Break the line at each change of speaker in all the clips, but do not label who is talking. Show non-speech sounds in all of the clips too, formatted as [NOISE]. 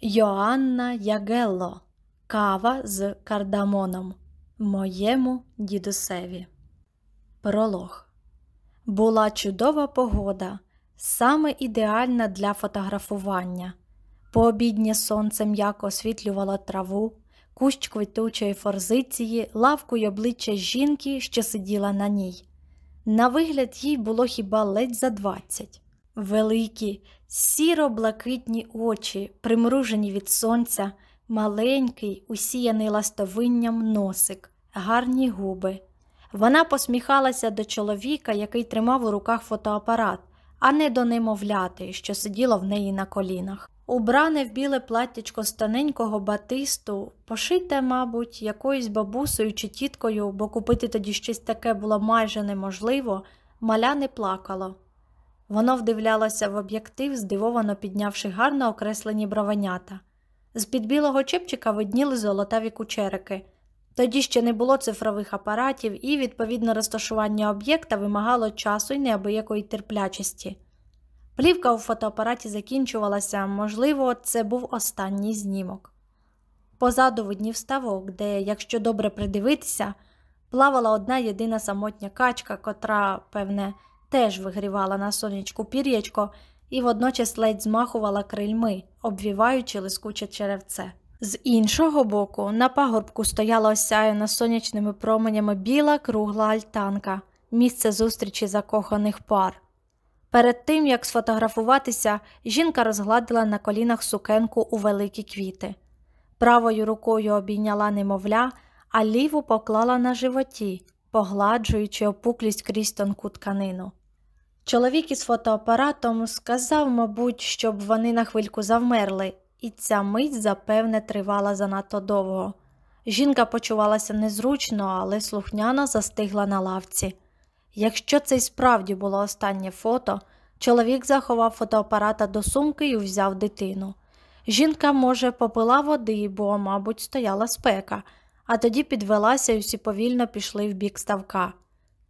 Йоанна Ягелло Кава з кардамоном Моєму дідусеві. Пролог. Була чудова погода, саме ідеальна для фотографування. Пообіднє сонце м'яко освітлювало траву, кущ квітучої форзиції, лавку й обличчя жінки, що сиділа на ній. На вигляд їй було хіба ледь за двадцять. Великі, сіро-блакитні очі, примружені від сонця, маленький, усіяний ластовинням носик, гарні губи. Вона посміхалася до чоловіка, який тримав у руках фотоапарат, а не до немовляти, що сиділо в неї на колінах. Убране в біле платтячко з тоненького батисту, пошите, мабуть, якоюсь бабусею чи тіткою, бо купити тоді щось таке було майже неможливо, маля не плакало. Воно вдивлялося в об'єктив, здивовано піднявши гарно окреслені бровенята. З під білого чепчика видніли золотаві кучерики. Тоді ще не було цифрових апаратів, і, відповідне розташування об'єкта вимагало часу і неабиякої терплячості. Плівка у фотоапараті закінчувалася, можливо, це був останній знімок. Позаду виднів ставок, де, якщо добре придивитися, плавала одна єдина самотня качка, котра, певне, теж вигрівала на сонечку пір'ячко і водночас ледь змахувала крильми, обвіваючи лискуче черевце. З іншого боку, на пагорбку стояла осяяна сонячними променями біла кругла альтанка, місце зустрічі закоханих пар. Перед тим, як сфотографуватися, жінка розгладила на колінах сукенку у великі квіти. Правою рукою обійняла немовля, а ліву поклала на животі, погладжуючи опуклість крізь тонку тканину. Чоловік із фотоапаратом сказав, мабуть, щоб вони на хвильку завмерли, і ця мить, запевне, тривала занадто довго. Жінка почувалася незручно, але слухняно застигла на лавці. Якщо це й справді було останнє фото, чоловік заховав фотоапарата до сумки і взяв дитину. Жінка, може, попила води, бо, мабуть, стояла спека, а тоді підвелася і всі повільно пішли в бік ставка.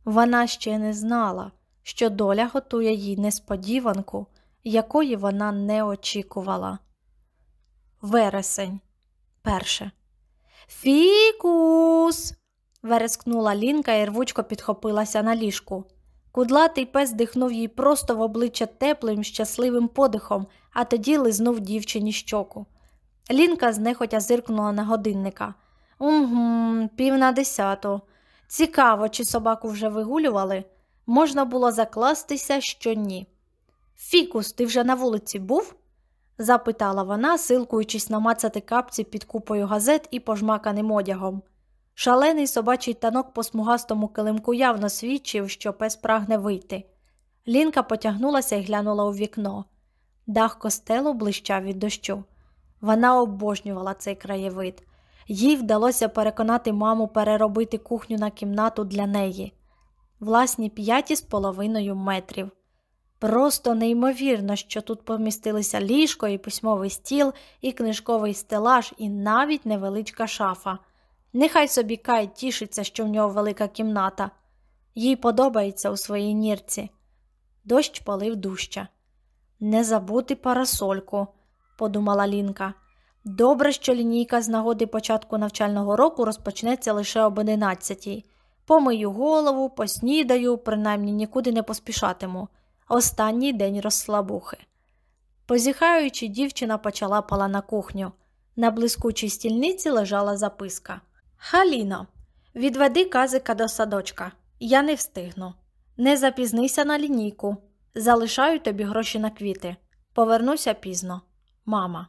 Вона ще не знала що доля готує їй несподіванку, якої вона не очікувала. Вересень. Перше. Фікус. верескнула Лінка і рвучко підхопилася на ліжку. Кудлатий пес дихнув їй просто в обличчя теплим, щасливим подихом, а тоді лизнув дівчині щоку. Лінка знехотя зиркнула на годинника. Угу, пів на десяту. Цікаво, чи собаку вже вигулювали можна було закластися, що ні. Фікус, ти вже на вулиці був? запитала вона, силкуючись намацати капці під купою газет і пожмаканим одягом. Шалений собачий танок по смугастому килимку явно свідчив, що пес прагне вийти. Лінка потягнулася і глянула у вікно. Дах костелу блищав від дощу. Вона обожнювала цей краєвид. Їй вдалося переконати маму переробити кухню на кімнату для неї власні п'ять із половиною метрів. Просто неймовірно, що тут помістилися ліжко, і письмовий стіл, і книжковий стелаж, і навіть невеличка шафа. Нехай собі Кай тішиться, що в нього велика кімната. Їй подобається у своїй нірці. Дощ полив дужче. Не забути парасольку, подумала Лінка. Добре, що лінійка з нагоди початку навчального року розпочнеться лише об одинадцятій. Помию голову, поснідаю, принаймні нікуди не поспішатиму. Останній день розслабухи. Позіхаючи, дівчина почала пала на кухню. На блискучій стільниці лежала записка. Халіно, відведи казика до садочка. Я не встигну. Не запізнися на лінійку. Залишаю тобі гроші на квіти. Повернуся пізно. Мама.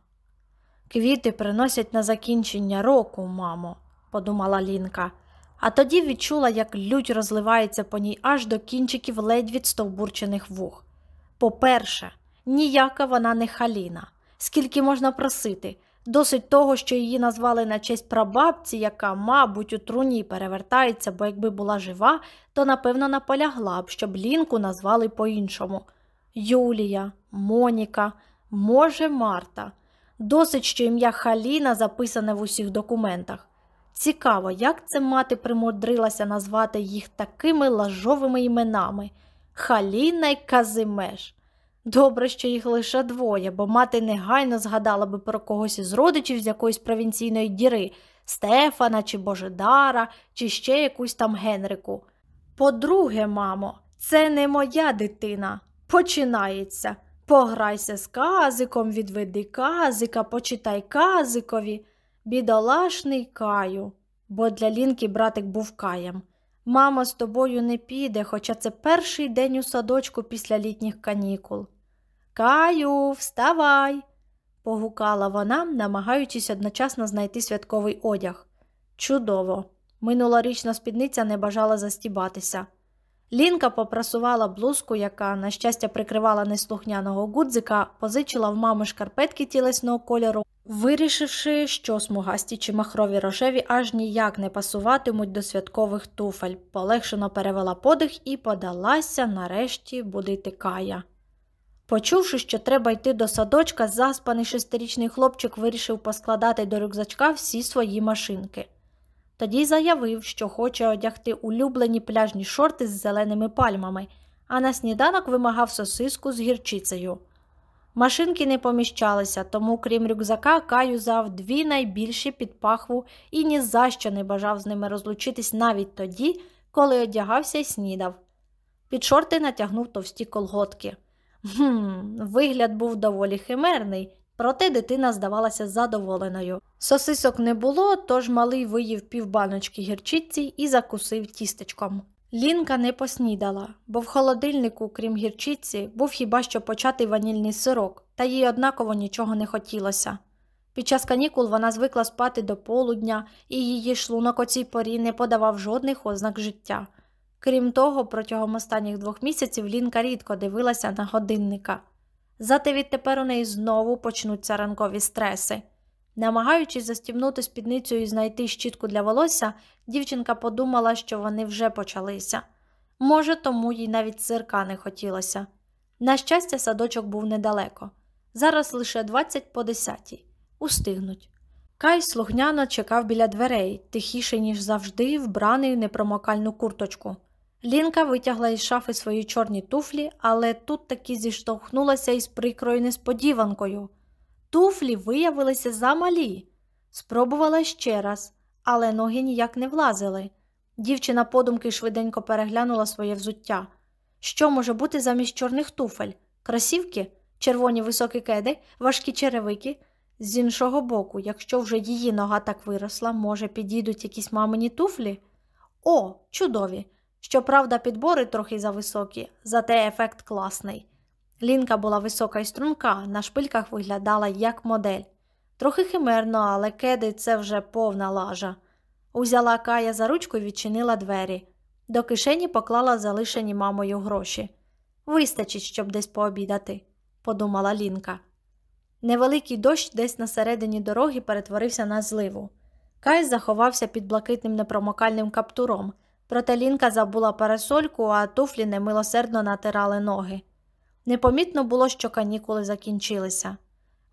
Квіти приносять на закінчення року, мамо, подумала Лінка а тоді відчула, як лють розливається по ній аж до кінчиків ледь відстовбурчених вух. По-перше, ніяка вона не халіна, скільки можна просити, досить того, що її назвали на честь прабабці, яка, мабуть, у труні перевертається, бо якби була жива, то напевно наполягла б, щоб лінку назвали по-іншому. Юлія, Моніка, може, Марта. Досить, що ім'я Халіна записане в усіх документах. Цікаво, як це мати примудрилася назвати їх такими лажовими іменами Халіна й Казимеш. Добре, що їх лише двоє, бо мати негайно згадала би про когось із родичів з якоїсь провінційної діри Стефана чи Божедара, чи ще якусь там Генрику. По-друге, мамо, це не моя дитина. Починається. Пограйся з казиком, відведи казика, почитай казикові. Бідолашний каю, бо для Лінки братик був каєм. Мама з тобою не піде, хоча це перший день у садочку після літніх канікул. Каю, вставай, погукала вона, намагаючись одночасно знайти святковий одяг. Чудово! Минулорічна спідниця не бажала застібатися. Лінка попрасувала блузку, яка, на щастя, прикривала неслухняного гудзика, позичила в мами шкарпетки тілесного кольору, вирішивши, що смугасті чи махрові рожеві аж ніяк не пасуватимуть до святкових туфель, полегшено перевела подих і подалася нарешті будити кая. Почувши, що треба йти до садочка, заспаний шестирічний хлопчик вирішив поскладати до рюкзачка всі свої машинки. Тоді заявив, що хоче одягти улюблені пляжні шорти з зеленими пальмами, а на сніданок вимагав сосиску з гірчицею. Машинки не поміщалися, тому, крім рюкзака, Каю взяв дві найбільші під пахву і ні за що не бажав з ними розлучитись навіть тоді, коли одягався і снідав. Під шорти натягнув товсті колготки. Гм, вигляд був доволі химерний, проте дитина здавалася задоволеною. Сосисок не було, тож малий виїв півбаночки гірчиці і закусив тістечком. Лінка не поснідала, бо в холодильнику, крім гірчиці, був хіба що початий ванільний сирок, та їй однаково нічого не хотілося. Під час канікул вона звикла спати до полудня, і її шлунок о цій порі не подавав жодних ознак життя. Крім того, протягом останніх двох місяців Лінка рідко дивилася на годинника. Зате відтепер у неї знову почнуться ранкові стреси. Намагаючись застібнути спідницю і знайти щітку для волосся, дівчинка подумала, що вони вже почалися. Може, тому їй навіть сирка не хотілося. На щастя, садочок був недалеко. Зараз лише 20 по 10. Устигнуть. Кай слухняно чекав біля дверей, тихіше, ніж завжди, вбраний в непромокальну курточку. Лінка витягла із шафи свої чорні туфлі, але тут таки зіштовхнулася із прикрою несподіванкою. Туфлі виявилися замалі. Спробувала ще раз, але ноги ніяк не влазили. Дівчина подумки швиденько переглянула своє взуття. Що може бути замість чорних туфель? Красівки, червоні високі кеди, важкі черевики. З іншого боку, якщо вже її нога так виросла, може, підійдуть якісь мамині туфлі? О, чудові! Щоправда, підбори трохи зависокі, зате ефект класний. Лінка була висока і струнка, на шпильках виглядала як модель. Трохи химерно, але кеди це вже повна лажа. Узяла Кая за ручку і відчинила двері. До кишені поклала залишені мамою гроші. Вистачить, щоб десь пообідати, подумала Лінка. Невеликий дощ десь на середині дороги перетворився на зливу. Кай заховався під блакитним непромокальним каптуром, проте Лінка забула парасольку, а туфлі немилосердно натирали ноги. Непомітно було, що канікули закінчилися.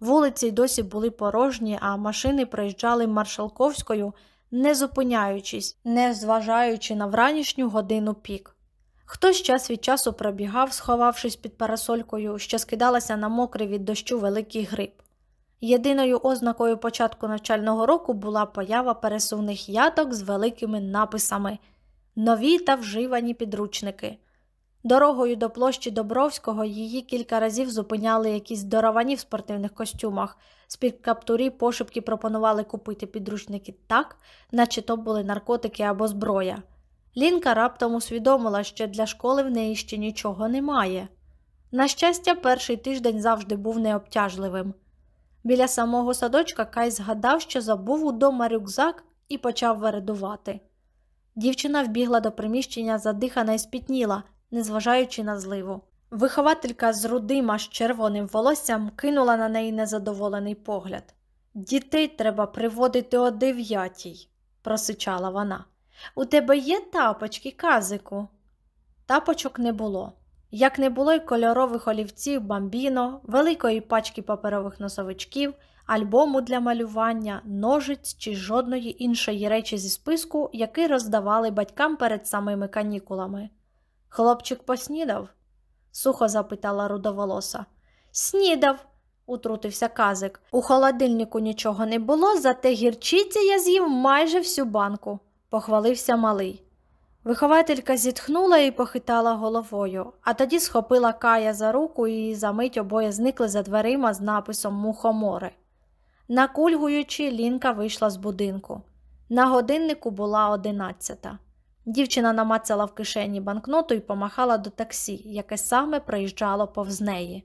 Вулиці й досі були порожні, а машини проїжджали маршалковською, не зупиняючись, не зважаючи на вранішню годину пік. Хтось час від часу пробігав, сховавшись під парасолькою, що скидалася на мокрий від дощу великий гриб. Єдиною ознакою початку навчального року була поява пересувних яток з великими написами Нові та вживані підручники. Дорогою до площі Добровського її кілька разів зупиняли якісь доравані в спортивних костюмах. З-під каптурі пошепки пропонували купити підручники так, наче то були наркотики або зброя. Лінка раптом усвідомила, що для школи в неї ще нічого немає. На щастя, перший тиждень завжди був необтяжливим. Біля самого садочка Кай згадав, що забув удома рюкзак і почав вередувати. Дівчина вбігла до приміщення, задихана і спітніла незважаючи на зливу. Вихователька з рудима з червоним волоссям кинула на неї незадоволений погляд. Дітей треба приводити о дев'ятій, просичала вона. У тебе є тапочки, казику? Тапочок не було. Як не було й кольорових олівців бамбіно, великої пачки паперових носовичків, альбому для малювання, ножиць чи жодної іншої речі зі списку, який роздавали батькам перед самими канікулами. Хлопчик поснідав? сухо запитала рудоволоса. Снідав, утрутився казик. У холодильнику нічого не було, зате гірчиці я з'їв майже всю банку, похвалився малий. Вихователька зітхнула і похитала головою, а тоді схопила Кая за руку і за мить обоє зникли за дверима з написом Мухомори. Накульгуючи, Лінка вийшла з будинку. На годиннику була одинадцята. Дівчина намацала в кишені банкноту і помахала до таксі, яке саме проїжджало повз неї.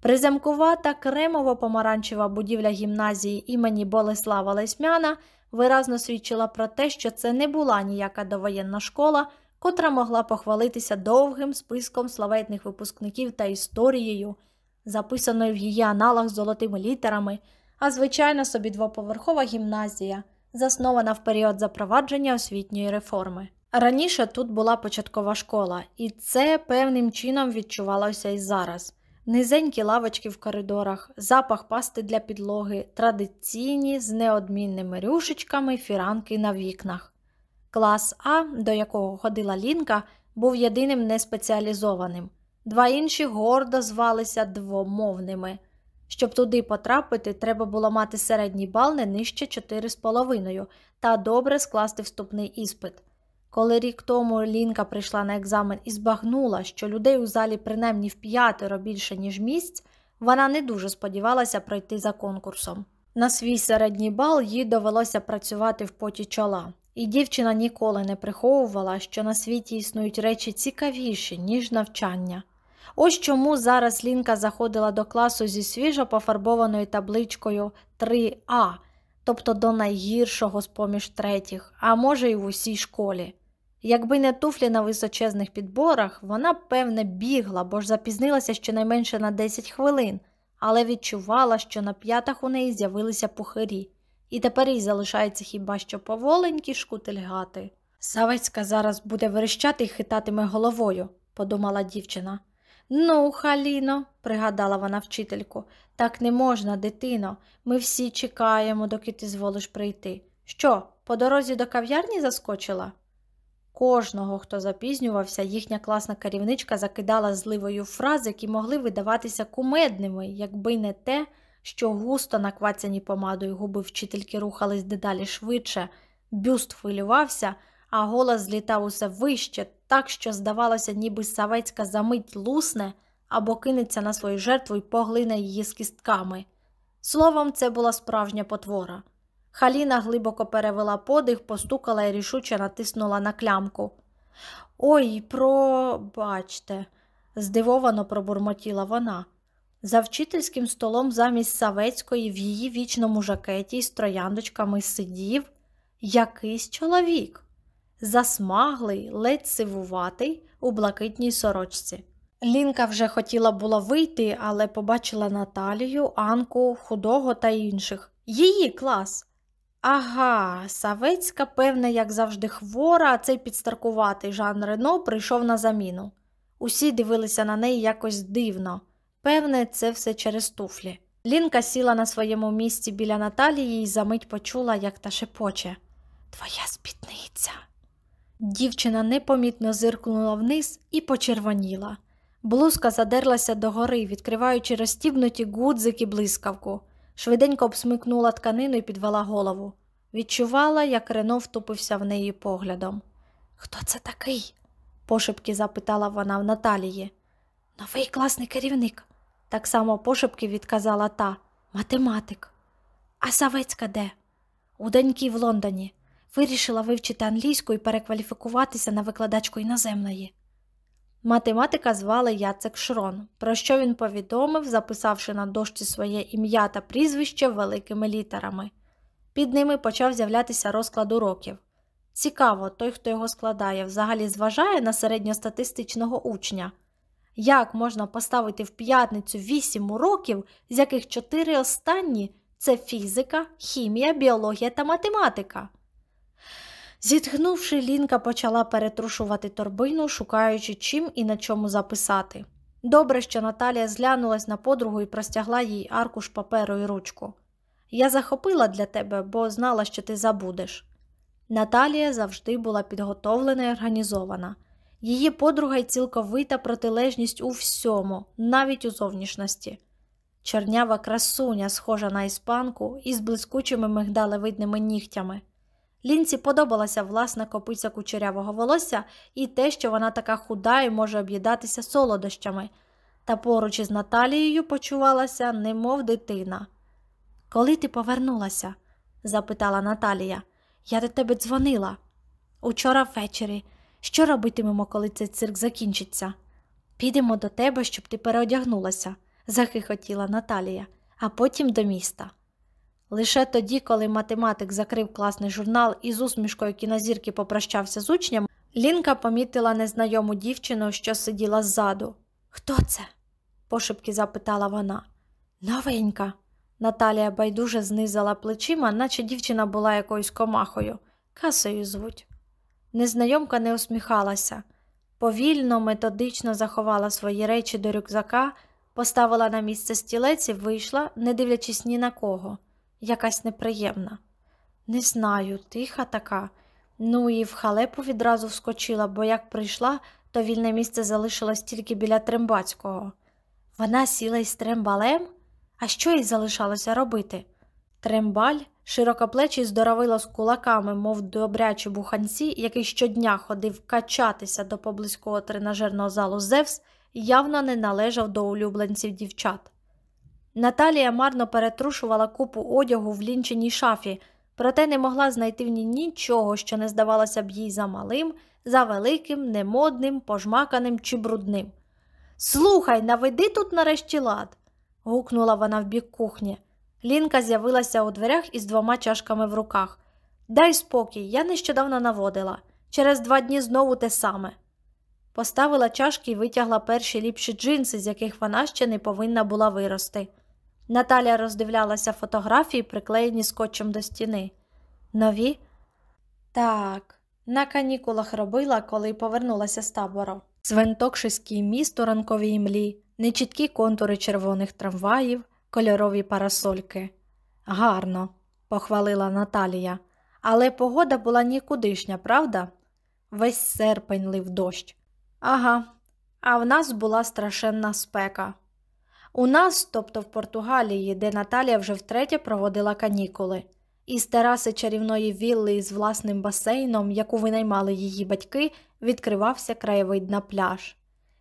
Приземкувата кремово-помаранчева будівля гімназії імені Болеслава Лесьмяна виразно свідчила про те, що це не була ніяка довоєнна школа, котра могла похвалитися довгим списком славетних випускників та історією, записаною в її аналах золотими літерами, а звичайно собі двоповерхова гімназія, заснована в період запровадження освітньої реформи. Раніше тут була початкова школа, і це певним чином відчувалося і зараз. Низенькі лавочки в коридорах, запах пасти для підлоги, традиційні з неодмінними рюшечками фіранки на вікнах. Клас А, до якого ходила Лінка, був єдиним неспеціалізованим. Два інші гордо звалися двомовними. Щоб туди потрапити, треба було мати середній бал не нижче 4,5 та добре скласти вступний іспит. Коли рік тому Лінка прийшла на екзамен і збагнула, що людей у залі принаймні в п'ятеро більше, ніж місць, вона не дуже сподівалася пройти за конкурсом. На свій середній бал їй довелося працювати в поті чола, і дівчина ніколи не приховувала, що на світі існують речі цікавіші, ніж навчання. Ось чому зараз Лінка заходила до класу зі свіжо пофарбованою табличкою 3А, тобто до найгіршого з поміж третіх, а може, й в усій школі. Якби не туфлі на височезних підборах, вона, певне, бігла, бо ж запізнилася щонайменше на 10 хвилин, але відчувала, що на п'ятах у неї з'явилися пухирі, і тепер їй залишається хіба що поволенькі шкутильгати. Савецька зараз буде верещати і хитатиме головою, подумала дівчина. Ну, Халіно, пригадала вона вчительку, так не можна, дитино. Ми всі чекаємо, доки ти зволиш прийти. Що, по дорозі до кав'ярні заскочила? Кожного, хто запізнювався, їхня класна керівничка закидала зливою фрази, які могли видаватися кумедними, якби не те, що густо наквацяні помадою губи вчительки рухались дедалі швидше, бюст хвилювався, а голос злітав усе вище, так що, здавалося, ніби савецька замить лусне або кинеться на свою жертву і поглине її з кістками. Словом, це була справжня потвора. Халіна глибоко перевела подих, постукала і рішуче натиснула на клямку. Ой, пробачте, здивовано пробурмотіла вона. За вчительським столом замість Савецької в її вічному жакеті з трояндочками сидів якийсь чоловік, засмаглий, ледь сивуватий у блакитній сорочці. Лінка вже хотіла було вийти, але побачила Наталію, Анку, худого та інших. Її клас. Ага, Савецька, певне, як завжди, хвора, а цей підстаркуватий Жан Рено прийшов на заміну. Усі дивилися на неї якось дивно. Певне, це все через туфлі. Лінка сіла на своєму місці біля Наталії і за мить почула, як та шепоче. Твоя спідниця. Дівчина непомітно зиркнула вниз і почервоніла. Блузка задерлася догори, відкриваючи розстібнуті гудзики блискавку. Швиденько обсмикнула тканину і підвела голову. Відчувала, як Рено втупився в неї поглядом. Хто це такий? пошепки запитала вона в Наталії. Новий класний керівник, так само пошепки відказала та математик. А Савецька де? У доньки в Лондоні. Вирішила вивчити англійську і перекваліфікуватися на викладачку іноземної. Математика звали Яцек Шрон, про що він повідомив, записавши на дошці своє ім'я та прізвище великими літерами. Під ними почав з'являтися розклад уроків. Цікаво, той, хто його складає, взагалі зважає на середньостатистичного учня. Як можна поставити в п'ятницю вісім уроків, з яких чотири останні це фізика, хімія, біологія та математика? Зітхнувши, Лінка почала перетрушувати торбину, шукаючи чим і на чому записати. Добре, що Наталія зглянулась на подругу і простягла їй аркуш паперу і ручку. Я захопила для тебе, бо знала, що ти забудеш. Наталія завжди була підготовлена і організована. Її подруга й цілковита протилежність у всьому, навіть у зовнішності. Чорнява красуня, схожа на іспанку, із блискучими мигдалевидними нігтями. Лінці подобалася власна копиця кучерявого волосся і те, що вона така худа і може об'їдатися солодощами, та поруч із Наталією почувалася, немов дитина. Коли ти повернулася? запитала Наталія. Я до тебе дзвонила. Учора ввечері. Що робитимемо, коли цей цирк закінчиться? Підемо до тебе, щоб ти переодягнулася, захихотіла Наталія, а потім до міста. Лише тоді, коли математик закрив класний журнал і з усмішкою кінозірки попрощався з учням, Лінка помітила незнайому дівчину, що сиділа ззаду. Хто це? пошепки запитала вона. Новенька. Наталія байдуже знизила плечима, наче дівчина була якоюсь комахою. Касою звуть. Незнайомка не усміхалася. Повільно, методично заховала свої речі до рюкзака, поставила на місце стілець і вийшла, не дивлячись ні на кого. Якась неприємна. Не знаю, тиха така. Ну і в халепу відразу вскочила, бо як прийшла, то вільне місце залишилось тільки біля Трембацького. Вона сіла із трембалем? А що їй залишалося робити? Трембаль, широкоплечий здоровило з кулаками, мов добрячі буханці, який щодня ходив качатися до поблизького тренажерного залу Зевс, явно не належав до улюбленців дівчат. Наталія марно перетрушувала купу одягу в лінчиній шафі, проте не могла знайти в ній нічого, що не здавалося б їй за малим, за великим, немодним, пожмаканим чи брудним. Слухай, наведи тут нарешті лад. гукнула вона в бік кухні. Лінка з'явилася у дверях із двома чашками в руках. Дай спокій, я нещодавно наводила. Через два дні знову те саме. Поставила чашки і витягла перші ліпші джинси, з яких вона ще не повинна була вирости. Наталя роздивлялася фотографії, приклеєні скотчем до стіни. Нові? Так, на канікулах робила, коли повернулася з табору. Свинтокшиський міст у ранковій млі, нечіткі контури червоних трамваїв, кольорові парасольки. Гарно, похвалила Наталія, але погода була нікудишня, правда? Весь серпень лив дощ. Ага, а в нас була страшенна спека. У нас, тобто в Португалії, де Наталія вже втретє проводила канікули, із тераси чарівної вілли із власним басейном, яку винаймали її батьки, відкривався краєвид на пляж.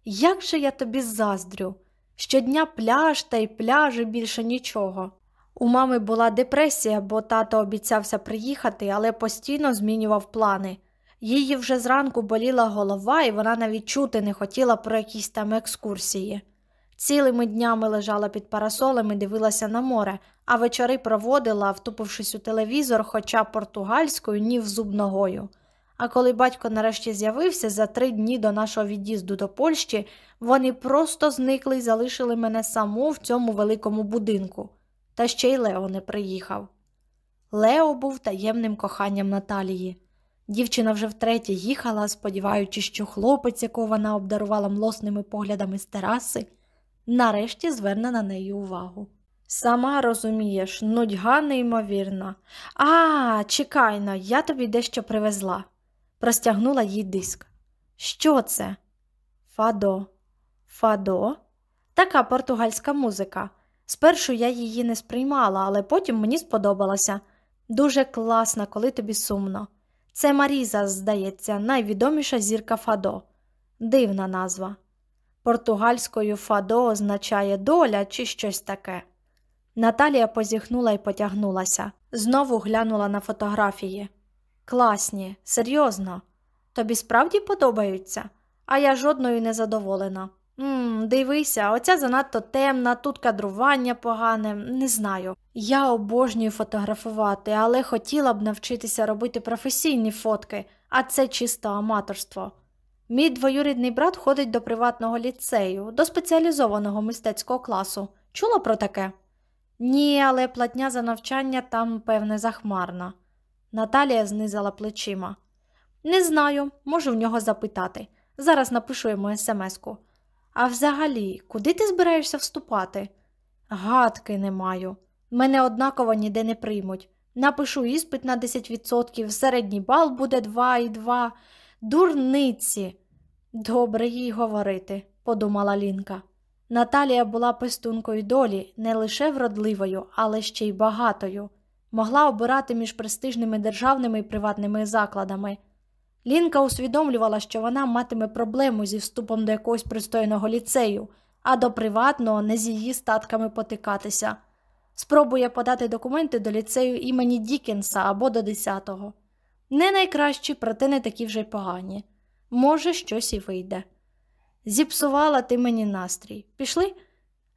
Як же я тобі заздрю? Щодня пляж та й пляжі більше нічого. У мами була депресія, бо тато обіцявся приїхати, але постійно змінював плани. Її вже зранку боліла голова, і вона навіть чути не хотіла про якісь там екскурсії. Цілими днями лежала під парасолем і дивилася на море, а вечори проводила, втупившись у телевізор, хоча португальською, ні в зуб ногою. А коли батько нарешті з'явився за три дні до нашого від'їзду до Польщі, вони просто зникли і залишили мене саму в цьому великому будинку. Та ще й Лео не приїхав. Лео був таємним коханням Наталії. Дівчина вже втретє їхала, сподіваючись, що хлопець, якого вона обдарувала млосними поглядами з тераси, нарешті зверне на неї увагу. Сама розумієш, нудьга неймовірна. А, чекайно, я тобі дещо привезла. Простягнула їй диск. Що це? Фадо. Фадо? Така португальська музика. Спершу я її не сприймала, але потім мені сподобалася. Дуже класна, коли тобі сумно. Це Маріза, здається, найвідоміша зірка Фадо. Дивна назва. Португальською Фадо означає доля чи щось таке. Наталія позіхнула і потягнулася, знову глянула на фотографії. Класні, серйозно. Тобі справді подобаються, а я жодною не задоволена. Мм, Дивися, оця занадто темна, тут кадрування погане, не знаю. Я обожнюю фотографувати, але хотіла б навчитися робити професійні фотки, а це чисто аматорство. Мій двоюрідний брат ходить до приватного ліцею, до спеціалізованого мистецького класу. Чула про таке? Ні, але платня за навчання там, певне, захмарна. Наталія знизала плечима. Не знаю, можу в нього запитати. Зараз напишу йому смс-ку. А взагалі, куди ти збираєшся вступати? Гадки не маю. Мене однаково ніде не приймуть. Напишу іспит на 10%, середній бал буде 2,2. Дурниці. Добре їй говорити, подумала Лінка. Наталія була пестункою долі, не лише вродливою, але ще й багатою, могла обирати між престижними державними і приватними закладами. Лінка усвідомлювала, що вона матиме проблему зі вступом до якогось пристойного ліцею, а до приватного не з її статками потикатися. Спробує подати документи до ліцею імені Дікенса або до 10-го. Не найкращі, проте не такі вже й погані. Може, щось і вийде. Зіпсувала ти мені настрій. Пішли?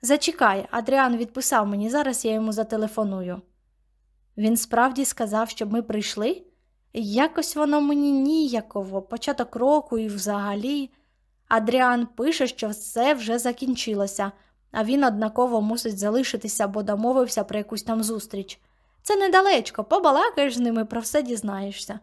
Зачекай, Адріан відписав мені, зараз я йому зателефоную. Він справді сказав, щоб ми прийшли? Якось воно мені ніяково, початок року і взагалі. Адріан пише, що все вже закінчилося, а він однаково мусить залишитися, бо домовився про якусь там зустріч. Це недалечко, побалакаєш з ними, про все дізнаєшся.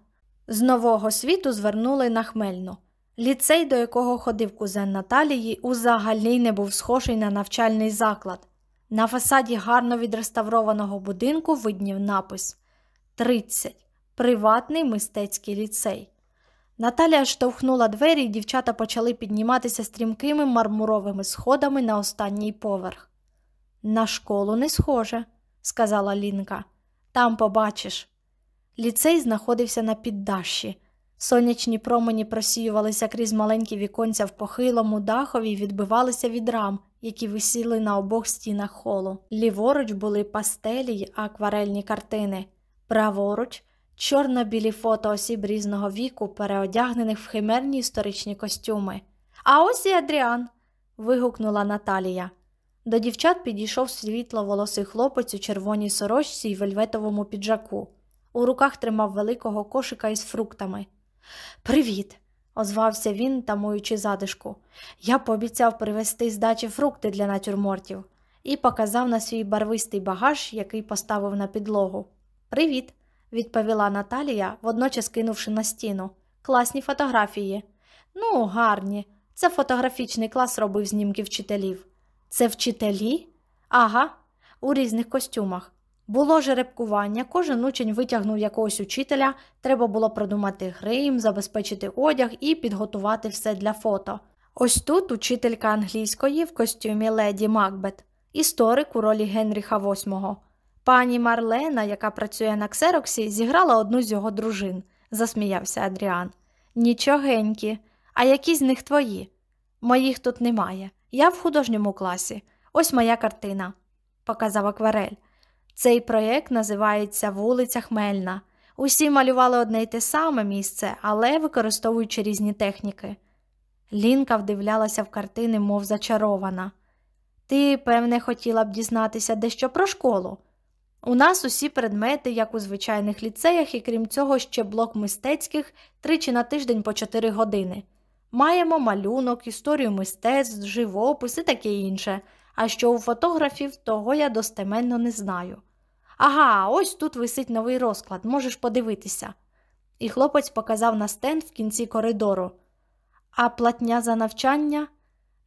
З нового світу звернули на хмельну. Ліцей, до якого ходив кузен Наталії, узагалі не був схожий на навчальний заклад. На фасаді гарно відреставрованого будинку виднів напис 30. Приватний мистецький ліцей. Наталія штовхнула двері, і дівчата почали підніматися стрімкими мармуровими сходами на останній поверх. На школу не схоже, сказала Лінка. Там побачиш. Ліцей знаходився на піддащі. Сонячні промені просіювалися крізь маленькі віконця в похилому дахові і відбивалися від рам, які висіли на обох стінах холу. Ліворуч були пастелі й акварельні картини, праворуч чорно-білі фото осіб різного віку, переодягнених в химерні історичні костюми. А ось і Адріан. вигукнула Наталія. До дівчат підійшов світло волосий хлопець у червоній сорочці й вельветовому піджаку. У руках тримав великого кошика із фруктами. Привіт, озвався він, тамуючи задишку. Я пообіцяв привезти з дачі фрукти для натюрмортів і показав на свій барвистий багаж, який поставив на підлогу. Привіт, відповіла Наталія, водночас кинувши на стіну. Класні фотографії. Ну, гарні. Це фотографічний клас робив знімки вчителів. Це вчителі? Ага, у різних костюмах. Було жеребкування, кожен учень витягнув якогось учителя, треба було продумати грим, забезпечити одяг і підготувати все для фото. Ось тут учителька англійської в костюмі леді Макбет, історик у ролі Генріха VIII. Пані Марлена, яка працює на ксероксі, зіграла одну з його дружин, засміявся Адріан. Нічогенькі, а які з них твої? Моїх тут немає. Я в художньому класі. Ось моя картина, показав акварель. Цей проєкт називається Вулиця Хмельна. Усі малювали одне й те саме місце, але використовуючи різні техніки. Лінка вдивлялася в картини, мов зачарована. Ти, певне, хотіла б дізнатися дещо про школу. У нас усі предмети, як у звичайних ліцеях, і крім цього, ще блок мистецьких тричі на тиждень по чотири години. Маємо малюнок, історію мистецтв, живопис і таке інше, а що у фотографів, того я достеменно не знаю. Ага, ось тут висить новий розклад, можеш подивитися. І хлопець показав на стенд в кінці коридору. А платня за навчання,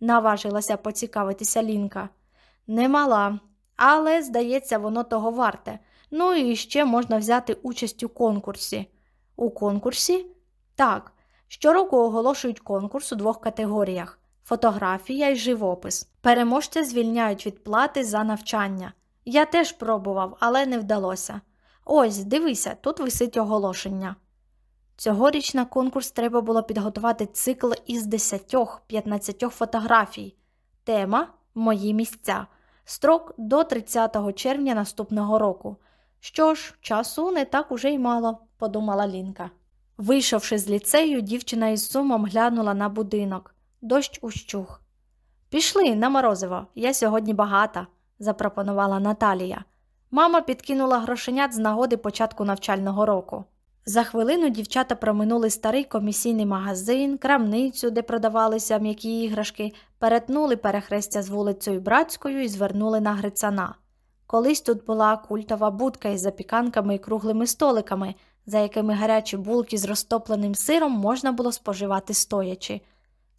наважилася поцікавитися Лінка. Немала, але, здається, воно того варте. Ну і ще можна взяти участь у конкурсі. У конкурсі? Так. Щороку оголошують конкурс у двох категоріях фотографія і живопис. Переможця звільняють від плати за навчання. Я теж пробував, але не вдалося. Ось, дивися, тут висить оголошення. Цьогоріч на конкурс треба було підготувати цикл із 10-15 фотографій. Тема Мої місця. Строк до 30 червня наступного року. Що ж, часу не так уже й мало, подумала Лінка. Вийшовши з ліцею, дівчина із сумом глянула на будинок. Дощ ущух. Пішли на морозиво, я сьогодні багата запропонувала Наталія. Мама підкинула грошенят з нагоди початку навчального року. За хвилину дівчата проминули старий комісійний магазин, крамницю, де продавалися м'які іграшки, перетнули перехрестя з вулицею Братською і звернули на Грицана. Колись тут була культова будка із запіканками і круглими столиками, за якими гарячі булки з розтопленим сиром можна було споживати стоячи.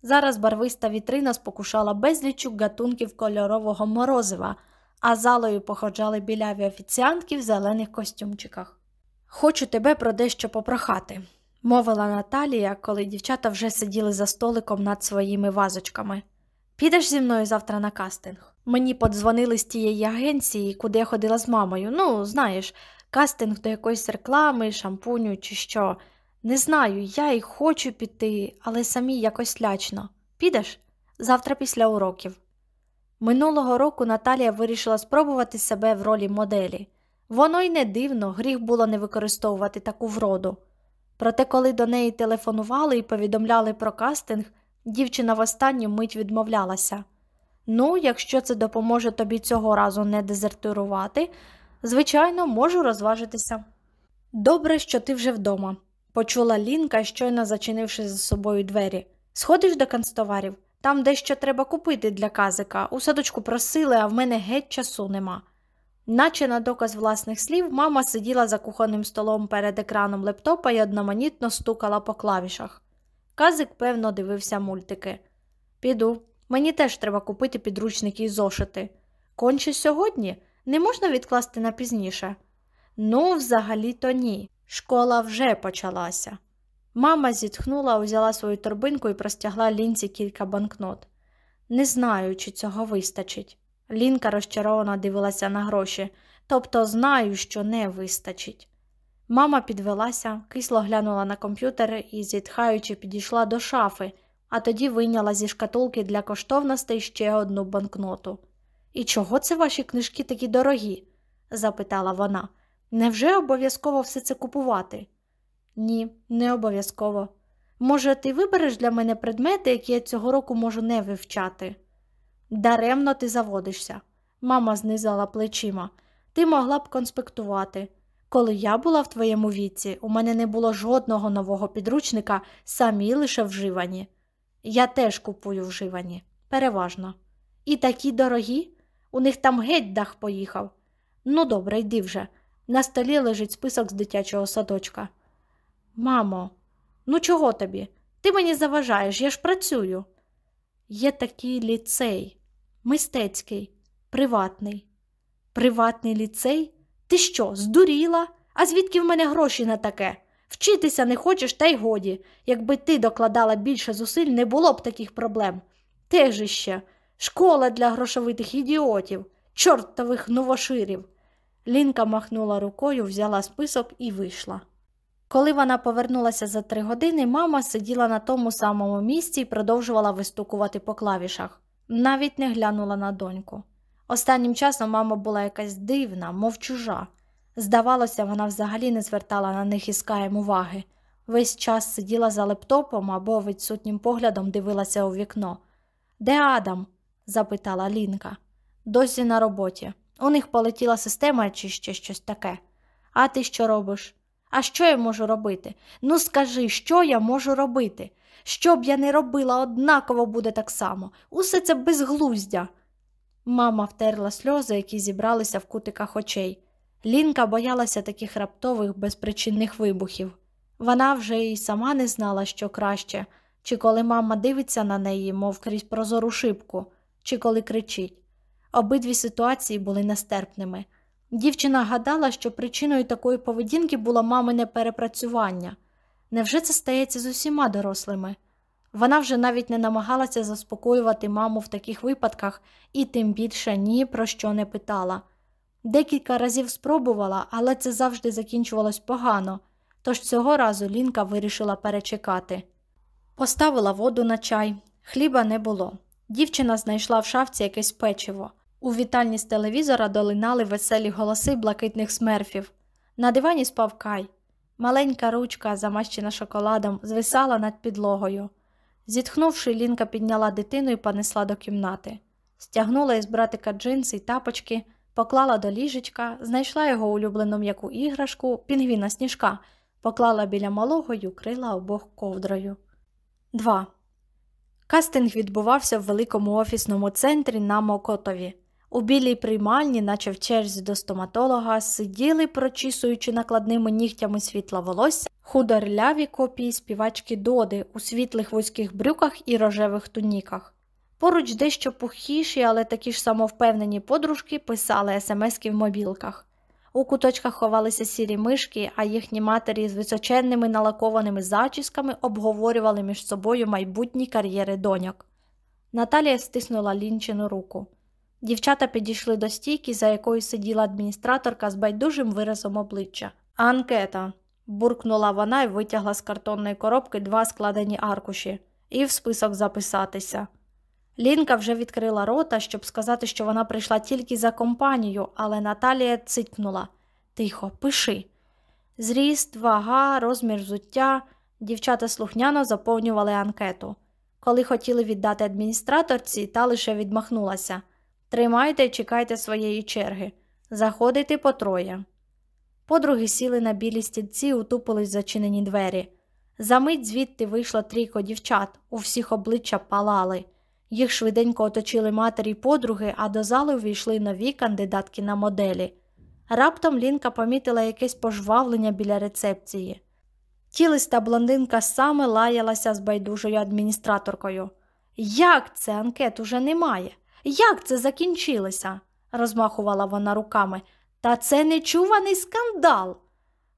Зараз барвиста вітрина спокушала безлічу гатунків кольорового морозива а залою походжали біляві офіціантки в зелених костюмчиках. Хочу тебе про дещо попрохати. мовила Наталія, коли дівчата вже сиділи за столиком над своїми вазочками. Підеш зі мною завтра на кастинг? Мені подзвонили з тієї агенції, куди я ходила з мамою. Ну, знаєш, кастинг до якоїсь реклами, шампуню чи що. Не знаю, я й хочу піти, але самі якось лячно. Підеш? Завтра після уроків. Минулого року Наталія вирішила спробувати себе в ролі моделі. Воно й не дивно, гріх було не використовувати таку вроду. Проте, коли до неї телефонували і повідомляли про кастинг, дівчина в останню мить відмовлялася. Ну, якщо це допоможе тобі цього разу не дезертирувати, звичайно, можу розважитися. Добре, що ти вже вдома, почула Лінка, щойно зачинивши за собою двері. Сходиш до канцтоварів? Там дещо треба купити для казика. У садочку просили, а в мене геть часу нема. Наче на доказ власних слів, мама сиділа за кухонним столом перед екраном лептопа і одноманітно стукала по клавішах. Казик, певно, дивився мультики. Піду, мені теж треба купити підручники і зошити. Конче сьогодні не можна відкласти на пізніше. Ну, взагалі-то ні. Школа вже почалася. Мама зітхнула, узяла свою торбинку і простягла лінці кілька банкнот. Не знаю, чи цього вистачить. Лінка розчаровано дивилася на гроші, тобто знаю, що не вистачить. Мама підвелася, кисло глянула на комп'ютер і, зітхаючи, підійшла до шафи, а тоді вийняла зі шкатулки для коштовностей ще одну банкноту. І чого це ваші книжки такі дорогі? запитала вона. Невже обов'язково все це купувати? Ні, не обов'язково. Може, ти вибереш для мене предмети, які я цього року можу не вивчати? Даремно ти заводишся. Мама знизала плечима. Ти могла б конспектувати. Коли я була в твоєму віці, у мене не було жодного нового підручника, самі лише вживані. Я теж купую вживані, переважно. І такі дорогі, у них там геть дах поїхав. Ну, добре, йди вже. На столі лежить список з дитячого садочка. Мамо, ну чого тобі? Ти мені заважаєш, я ж працюю. Є такий ліцей, мистецький, приватний. Приватний ліцей? Ти що, здуріла? А звідки в мене гроші на таке? Вчитися не хочеш, та й годі. Якби ти докладала більше зусиль, не було б таких проблем. Теж іще школа для грошовитих ідіотів, чортових новоширів. Лінка махнула рукою, взяла список і вийшла. Коли вона повернулася за три години, мама сиділа на тому самому місці і продовжувала вистукувати по клавішах, навіть не глянула на доньку. Останнім часом мама була якась дивна, мов чужа. Здавалося, вона взагалі не звертала на них із каєм уваги. Весь час сиділа за лептопом або відсутнім поглядом дивилася у вікно. Де Адам? запитала Лінка. Досі на роботі. У них полетіла система чи ще щось таке. А ти що робиш? А що я можу робити? Ну, скажи, що я можу робити? Що б я не робила, однаково буде так само. Усе це безглуздя. Мама втерла сльози, які зібралися в кутиках очей. Лінка боялася таких раптових безпричинних вибухів. Вона вже й сама не знала, що краще, чи коли мама дивиться на неї, мов крізь прозору шибку, чи коли кричить. Обидві ситуації були нестерпними. Дівчина гадала, що причиною такої поведінки було мамине перепрацювання. Невже це стається з усіма дорослими? Вона вже навіть не намагалася заспокоювати маму в таких випадках і тим більше ні про що не питала. Декілька разів спробувала, але це завжди закінчувалось погано, тож цього разу Лінка вирішила перечекати. Поставила воду на чай, хліба не було. Дівчина знайшла в шафці якесь печиво. У вітальні з телевізора долинали веселі голоси блакитних смерфів. На дивані спав кай. Маленька ручка, замащена шоколадом, звисала над підлогою. Зітхнувши, Лінка підняла дитину і понесла до кімнати. Стягнула із братика джинси й тапочки, поклала до ліжечка, знайшла його улюблену м'яку іграшку, пінгвіна сніжка, поклала біля малого й укрила обох ковдрою. 2. Кастинг відбувався в великому офісному центрі на Мокотові. У білій приймальні, наче в черзі до стоматолога, сиділи, прочісуючи накладними нігтями світла волосся, худорляві копії співачки Доди у світлих вузьких брюках і рожевих туніках. Поруч дещо пухіші, але такі ж самовпевнені подружки писали смски в мобілках. У куточках ховалися сірі мишки, а їхні матері з височенними налакованими зачісками обговорювали між собою майбутні кар'єри доньок. Наталія стиснула лінчину руку. Дівчата підійшли до стійки, за якою сиділа адміністраторка з байдужим виразом обличчя. Анкета. буркнула вона і витягла з картонної коробки два складені аркуші, і в список записатися. Лінка вже відкрила рота, щоб сказати, що вона прийшла тільки за компанію, але Наталія цитькнула Тихо, пиши. Зріст, вага, розмір взуття. Дівчата слухняно заповнювали анкету. Коли хотіли віддати адміністраторці, та лише відмахнулася. Тримайте і чекайте своєї черги. Заходите по троє. Подруги сіли на білі стільці утупились зачинені двері. Замить звідти вийшло трійко дівчат, у всіх обличчя палали. Їх швиденько оточили матері й подруги, а до зали увійшли нові кандидатки на моделі. Раптом Лінка помітила якесь пожвавлення біля рецепції. Тілиста блондинка саме лаялася з байдужою адміністраторкою. Як це анкет уже немає? Як це закінчилося? розмахувала вона руками. Та це нечуваний скандал.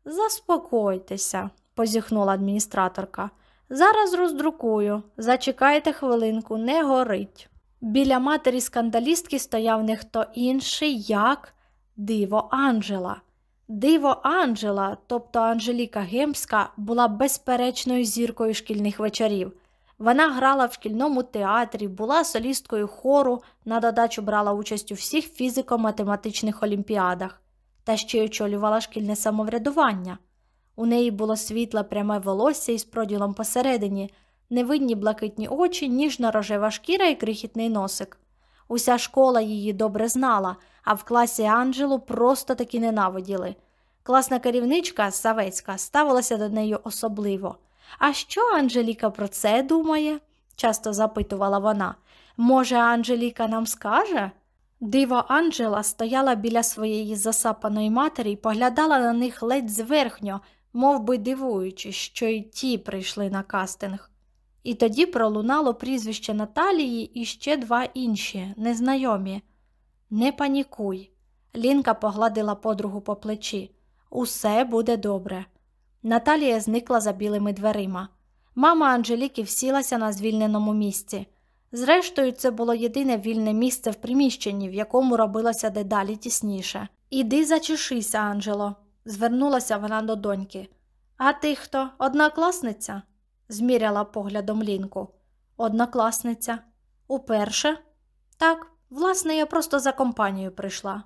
Заспокойтеся, позіхнула адміністраторка. Зараз роздрукую. Зачекайте хвилинку, не горить. Біля матері скандалістки стояв не хто інший, як диво Анджела. Диво Анджела, тобто Анжеліка Гемська, була безперечною зіркою шкільних вечорів. Вона грала в шкільному театрі, була солісткою хору, на додачу брала участь у всіх фізико-математичних олімпіадах та ще й очолювала шкільне самоврядування. У неї було світле пряме волосся із проділом посередині, невинні блакитні очі, ніжно рожева шкіра і крихітний носик. Уся школа її добре знала, а в класі Анджелу просто таки ненавиділи. Класна керівничка Савецька ставилася до неї особливо. А що Анжеліка про це думає? часто запитувала вона. Може, Анжеліка нам скаже? Диво Анджела стояла біля своєї засапаної матері і поглядала на них ледь зверхньо, мов би дивуючись, що й ті прийшли на кастинг. І тоді пролунало прізвище Наталії і ще два інші, незнайомі. Не панікуй. Лінка погладила подругу по плечі. Усе буде добре. Наталія зникла за білими дверима. Мама Анжеліки всілася на звільненому місці. Зрештою, це було єдине вільне місце в приміщенні, в якому робилося дедалі тісніше. Іди зачешися, Анджело, звернулася вона до доньки. А ти хто? Однокласниця? зміряла поглядом Лінку. Однокласниця. Уперше? Так, власне, я просто за компанію прийшла.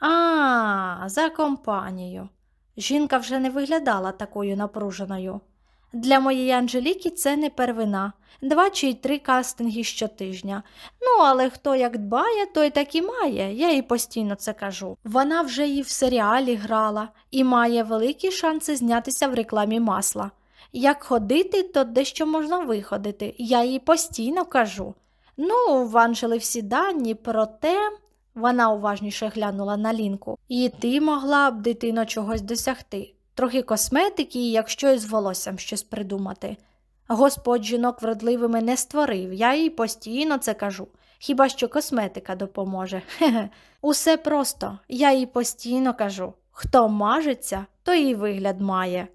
А, за компанію. Жінка вже не виглядала такою напруженою. Для моєї Анжеліки це не первина, два чи три кастинги щотижня. Ну, але хто як дбає, той так і має, я їй постійно це кажу. Вона вже і в серіалі грала і має великі шанси знятися в рекламі масла. Як ходити, то дещо можна виходити, я їй постійно кажу. Ну, в Анжели всі дані, проте. Вона уважніше глянула на лінку. І ти могла б, дитино, чогось досягти. Трохи косметики, якщо із волоссям щось придумати. Господь жінок вродливими не створив, я їй постійно це кажу. Хіба що косметика допоможе. Хе-хе. Усе просто, я їй постійно кажу хто мажеться, той і вигляд має.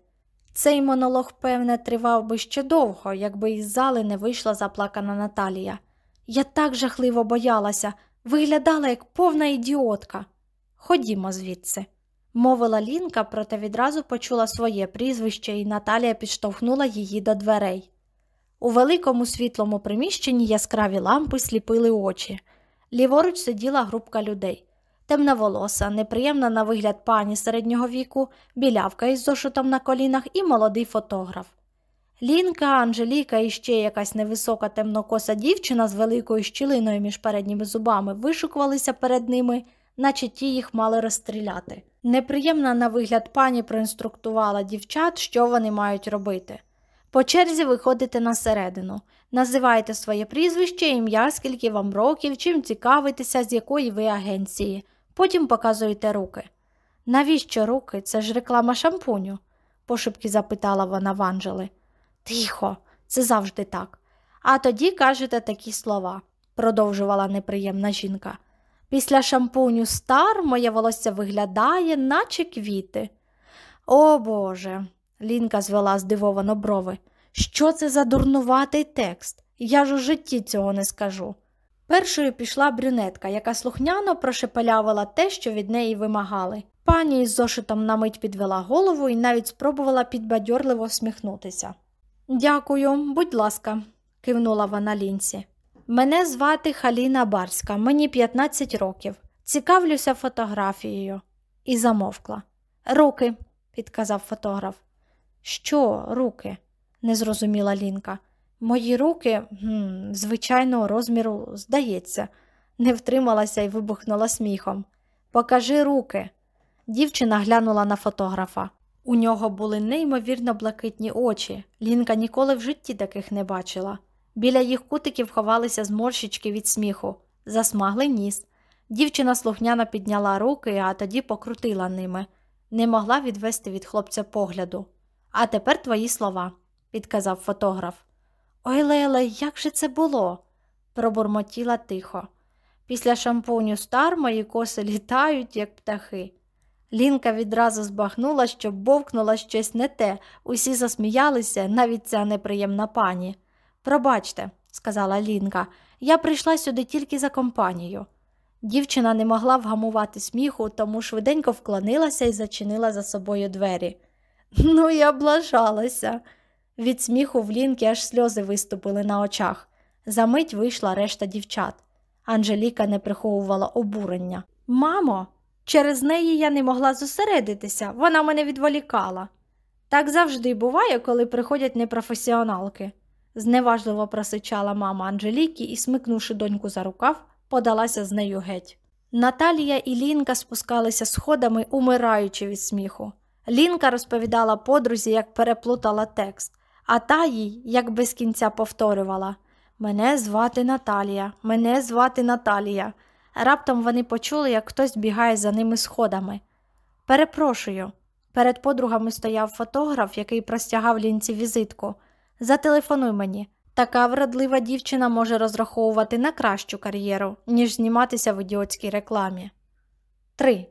Цей монолог, певне, тривав би ще довго, якби із зали не вийшла заплакана Наталія. Я так жахливо боялася, виглядала як повна ідіотка. Ходімо звідси, мовила Лінка, проте відразу почула своє прізвище, і Наталія підштовхнула її до дверей. У великому світлому приміщенні яскраві лампи сліпили очі. Ліворуч сиділа групка людей. Темноволоса, неприємна на вигляд пані середнього віку, білявка із зошитом на колінах і молодий фотограф. Лінка, Анжеліка і ще якась невисока темнокоса дівчина з великою щілиною між передніми зубами вишукувалися перед ними, наче ті їх мали розстріляти. Неприємна на вигляд пані проінструктувала дівчат, що вони мають робити. По черзі виходите на середину, називайте своє прізвище, ім'я, скільки вам років, чим цікавитеся, з якої ви агенції, потім показуєте руки. Навіщо руки? Це ж реклама шампуню? пошепки запитала вона в Анжели. Тихо, це завжди так. А тоді кажете такі слова, продовжувала неприємна жінка. Після шампуню стар моє волосся виглядає, наче квіти. О Боже, Лінка звела здивовано брови. Що це за дурнуватий текст? Я ж у житті цього не скажу. Першою пішла брюнетка, яка слухняно прошепелявила те, що від неї вимагали. Пані із зошитом на мить підвела голову і навіть спробувала підбадьорливо всміхнутися. Дякую, будь ласка, кивнула вона лінці. Мене звати Халіна Барська, мені 15 років. Цікавлюся фотографією. І замовкла. Руки, підказав фотограф. Що, руки? не зрозуміла Лінка. Мої руки, гм, звичайного розміру, здається, не втрималася і вибухнула сміхом. Покажи руки. Дівчина глянула на фотографа. У нього були неймовірно блакитні очі. Лінка ніколи в житті таких не бачила. Біля їх кутиків ховалися зморщички від сміху, засмаглий ніс. Дівчина слухняно підняла руки, а тоді покрутила ними. Не могла відвести від хлопця погляду. А тепер твої слова, підказав фотограф. Ой, Леле, як же це було? пробурмотіла тихо. Після шампуню стар мої коси літають, як птахи. Лінка відразу збагнула, що бовкнула щось не те, усі засміялися, навіть ця неприємна пані. Пробачте, сказала Лінка, я прийшла сюди тільки за компанію. Дівчина не могла вгамувати сміху, тому швиденько вклонилася і зачинила за собою двері. Ну, я облажалася. Від сміху в Лінки аж сльози виступили на очах. Замить вийшла решта дівчат. Анжеліка не приховувала обурення. Мамо, через неї я не могла зосередитися, вона мене відволікала. Так завжди буває, коли приходять непрофесіоналки, зневажливо просичала мама Анжеліки і, смикнувши доньку за рукав, подалася з нею геть. Наталія і Лінка спускалися сходами, умираючи від сміху. Лінка розповідала подрузі, як переплутала текст, а та їй, як без кінця повторювала Мене звати Наталія, мене звати Наталія. Раптом вони почули, як хтось бігає за ними сходами. Перепрошую. Перед подругами стояв фотограф, який простягав лінці візитку. Зателефонуй мені. Така вродлива дівчина може розраховувати на кращу кар'єру, ніж зніматися в ідіотській рекламі. 3.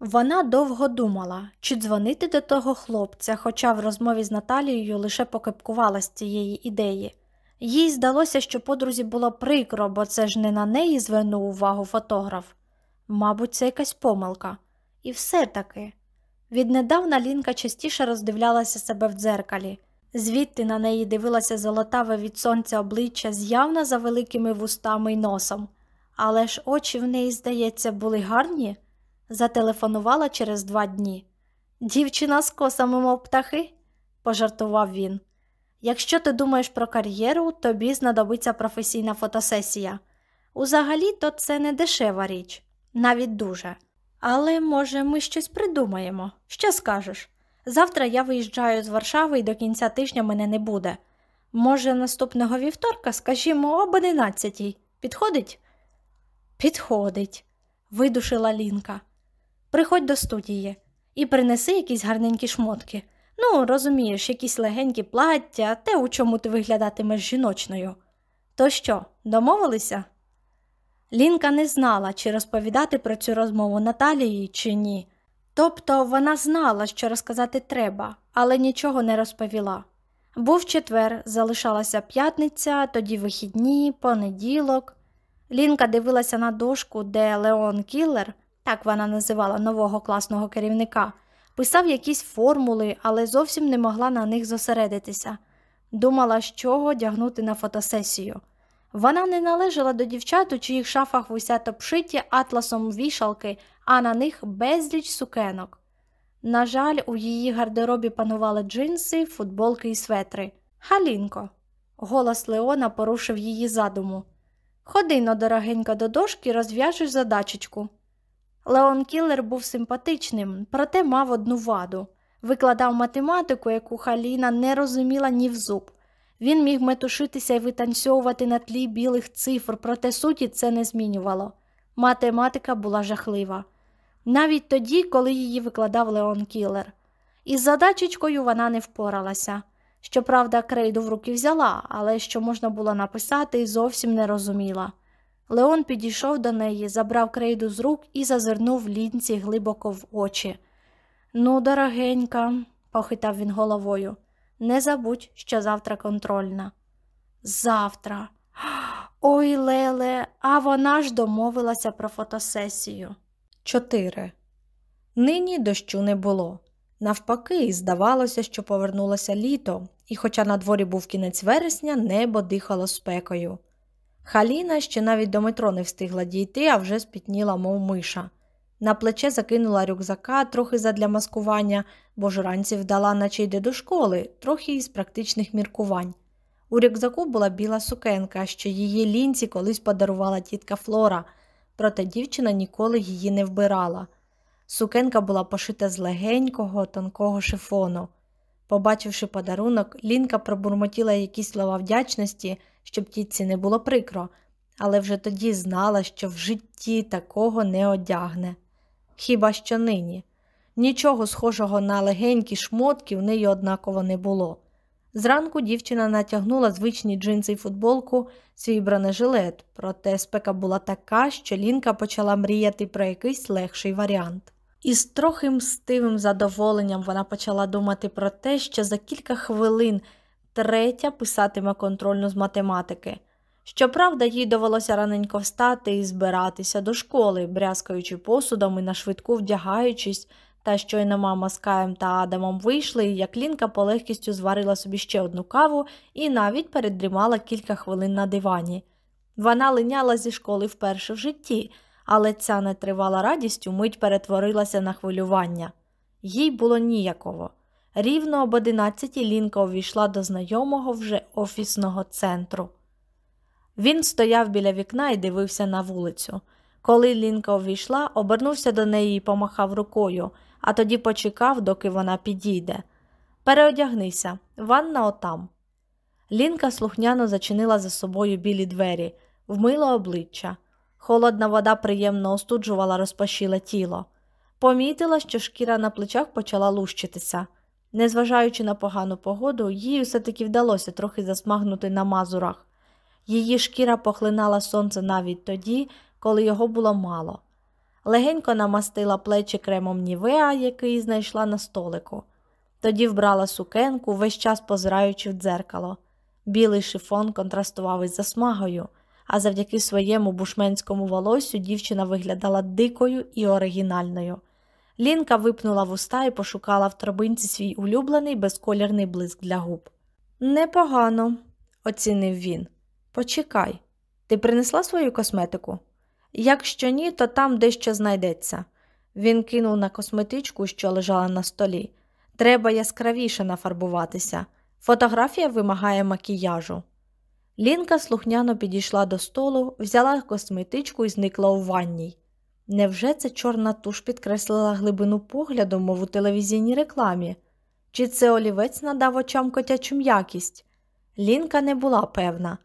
Вона довго думала, чи дзвонити до того хлопця, хоча в розмові з Наталією лише покипкувала з цієї ідеї. Їй здалося, що подрузі було прикро, бо це ж не на неї звернув увагу фотограф. Мабуть, це якась помилка. І все таки. Віднедавна Лінка частіше роздивлялася себе в дзеркалі, звідти на неї дивилася золотаве від сонця обличчя з явно за великими вустами й носом. Але ж очі в неї, здається, були гарні. Зателефонувала через два дні. Дівчина з косами, мов птахи, пожартував він. Якщо ти думаєш про кар'єру, тобі знадобиться професійна фотосесія. Узагалі, то це не дешева річ, навіть дуже. Але, може, ми щось придумаємо. Що скажеш? Завтра я виїжджаю з Варшави і до кінця тижня мене не буде. Може, наступного вівторка, скажімо, об одинадцятій. Підходить? Підходить, видушила Лінка. Приходь до студії і принеси якісь гарненькі шмотки. Ну, розумієш, якісь легенькі плаття, те, у чому ти виглядатимеш жіночною. То що, домовилися? Лінка не знала, чи розповідати про цю розмову Наталії, чи ні. Тобто вона знала, що розказати треба, але нічого не розповіла. Був четвер, залишалася п'ятниця, тоді вихідні, понеділок. Лінка дивилася на дошку, де Леон Кіллер, так вона називала нового класного керівника, писав якісь формули, але зовсім не могла на них зосередитися. Думала, з чого одягнути на фотосесію. Вона не належала до дівчат, у чиїх шафах висять обшиті атласом вішалки, а на них безліч сукенок. На жаль, у її гардеробі панували джинси, футболки і светри. Халінко. Голос Леона порушив її задуму. Ходи но, дорогенька, до дошки, розв'яжеш задачечку. Леон Кіллер був симпатичним, проте мав одну ваду викладав математику, яку Халіна не розуміла ні в зуб. Він міг метушитися і витанцьовувати на тлі білих цифр, проте суті це не змінювало. Математика була жахлива. Навіть тоді, коли її викладав Леон Кіллер. Із задачечкою вона не впоралася. Щоправда, крейду в руки взяла, але що можна було написати, зовсім не розуміла. Леон підійшов до неї, забрав крейду з рук і зазирнув лінці глибоко в очі. Ну, дорогенька, похитав він головою, не забудь, що завтра контрольна. Завтра. [GASPS] Ой, Леле, а вона ж домовилася про фотосесію. 4. Нині дощу не було. Навпаки, здавалося, що повернулося літо, і, хоча на дворі був кінець вересня, небо дихало спекою. Халіна ще навіть до метро не встигла дійти, а вже спітніла, мов миша. На плече закинула рюкзака трохи задля маскування, бо ж ранці вдала, наче йде до школи, трохи із практичних міркувань. У рюкзаку була біла сукенка, що її лінці колись подарувала тітка Флора, проте дівчина ніколи її не вбирала. Сукенка була пошита з легенького, тонкого шифону. Побачивши подарунок, Лінка пробурмотіла якісь слова вдячності, щоб тітці не було прикро, але вже тоді знала, що в житті такого не одягне. Хіба що нині. Нічого схожого на легенькі шмотки в неї однаково не було. Зранку дівчина натягнула звичні джинси й футболку, свій бронежилет, проте спека була така, що Лінка почала мріяти про якийсь легший варіант. І з трохи мстивим задоволенням вона почала думати про те, що за кілька хвилин третя писатиме контрольну з математики. Щоправда, їй довелося раненько встати і збиратися до школи, брязкаючи посудом і на швидку вдягаючись, та щойно мама з Каєм та Адамом вийшли, як Лінка полегкістю зварила собі ще одну каву і навіть передрімала кілька хвилин на дивані. Вона линяла зі школи вперше в житті, але ця нетривала радість умить перетворилася на хвилювання. Їй було ніяково. Рівно об одинадцятій Лінка увійшла до знайомого вже офісного центру. Він стояв біля вікна і дивився на вулицю. Коли Лінка увійшла, обернувся до неї і помахав рукою, а тоді почекав, доки вона підійде. Переодягнися, ванна отам. Лінка слухняно зачинила за собою білі двері, вмила обличчя. Холодна вода приємно остуджувала розпашіле тіло. Помітила, що шкіра на плечах почала лущитися. Незважаючи на погану погоду, їй все таки вдалося трохи засмагнути на мазурах. Її шкіра похлинала сонце навіть тоді, коли його було мало. Легенько намастила плечі кремом Нівеа, який знайшла на столику. Тоді вбрала сукенку, весь час позираючи в дзеркало. Білий шифон контрастував із засмагою, а завдяки своєму бушменському волосю дівчина виглядала дикою і оригінальною. Лінка випнула вуста і пошукала в торбинці свій улюблений безколірний блиск для губ. Непогано, оцінив він. Почекай, ти принесла свою косметику? Якщо ні, то там дещо знайдеться. Він кинув на косметичку, що лежала на столі. Треба яскравіше нафарбуватися. Фотографія вимагає макіяжу. Лінка слухняно підійшла до столу, взяла косметичку і зникла у ванній. Невже ця чорна туш підкреслила глибину погляду, мов у телевізійній рекламі? Чи це олівець надав очам котячу м'якість? Лінка не була певна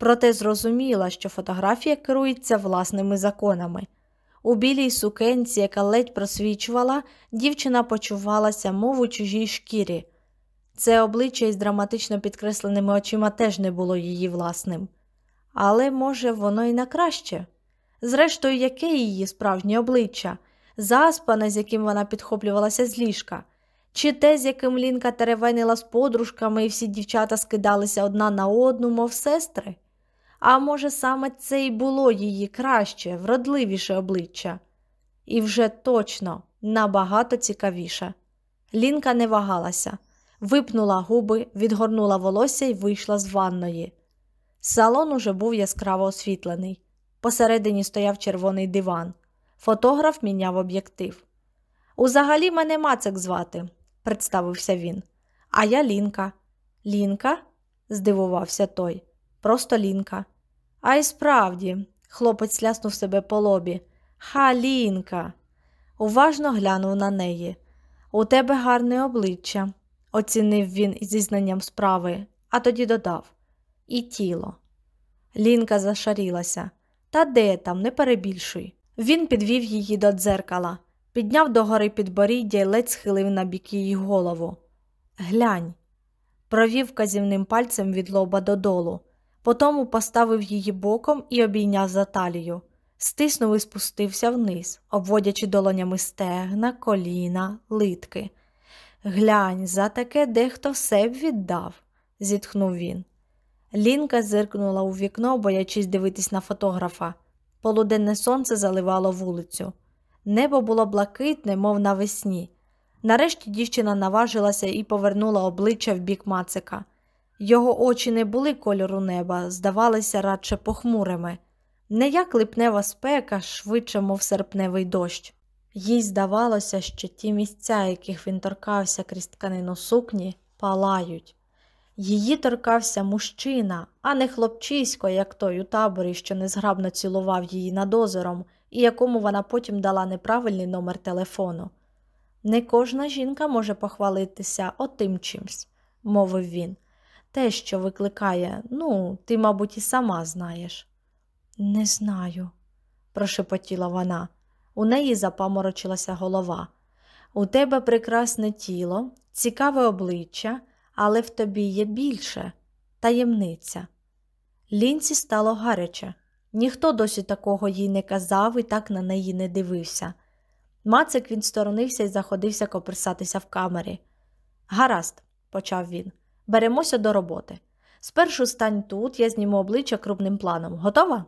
проте зрозуміла, що фотографія керується власними законами. У білій сукенці, яка ледь просвічувала, дівчина почувалася, мов у чужій шкірі. Це обличчя із драматично підкресленими очима теж не було її власним. Але, може, воно й на краще. Зрештою, яке її справжнє обличчя, заспане, з яким вона підхоплювалася з ліжка, чи те, з яким Лінка теревенила з подружками, і всі дівчата скидалися одна на одну, мов сестри? А може, саме це й було її краще, вродливіше обличчя. І вже точно набагато цікавіше. Лінка не вагалася, випнула губи, відгорнула волосся і вийшла з ванної. Салон уже був яскраво освітлений. Посередині стояв червоний диван. Фотограф міняв об'єктив. Узагалі мене Мацик звати, представився він. А я Лінка. Лінка? здивувався той. Просто Лінка. А й справді, хлопець ляснув себе по лобі. Ха, Лінка. Уважно глянув на неї. У тебе гарне обличчя, оцінив він із зізнанням справи, а тоді додав і тіло. Лінка зашарілася. Та де там, не перебільшуй. Він підвів її до дзеркала, підняв догори підборіддя й ледь схилив на бік її голову. Глянь, провів казівним пальцем від лоба додолу. Потому поставив її боком і обійняв за талію, стиснув і спустився вниз, обводячи долонями стегна, коліна, литки. Глянь, за таке дехто все б віддав, зітхнув він. Лінка зиркнула у вікно, боячись дивитись на фотографа. Полуденне сонце заливало вулицю. Небо було блакитне, мов навесні. Нарешті дівчина наважилася і повернула обличчя в бік Мацика. Його очі не були кольору неба, здавалися радше похмурими, не як липнева спека, швидше, мов серпневий дощ. Їй здавалося, що ті місця, яких він торкався крізь тканину сукні, палають. Її торкався мужчина, а не хлопчисько, як той у таборі, що незграбно цілував її над озером і якому вона потім дала неправильний номер телефону. Не кожна жінка може похвалитися отим чимсь, мовив він. Те, що викликає, ну, ти, мабуть, і сама знаєш. Не знаю, прошепотіла вона. У неї запаморочилася голова. У тебе прекрасне тіло, цікаве обличчя, але в тобі є більше таємниця. Лінці стало гаряче. Ніхто досі такого їй не казав і так на неї не дивився. Мацик відсторонився і заходився коперсатися в камері. Гаразд, почав він, беремося до роботи. Спершу стань тут, я зніму обличчя крупним планом. Готова?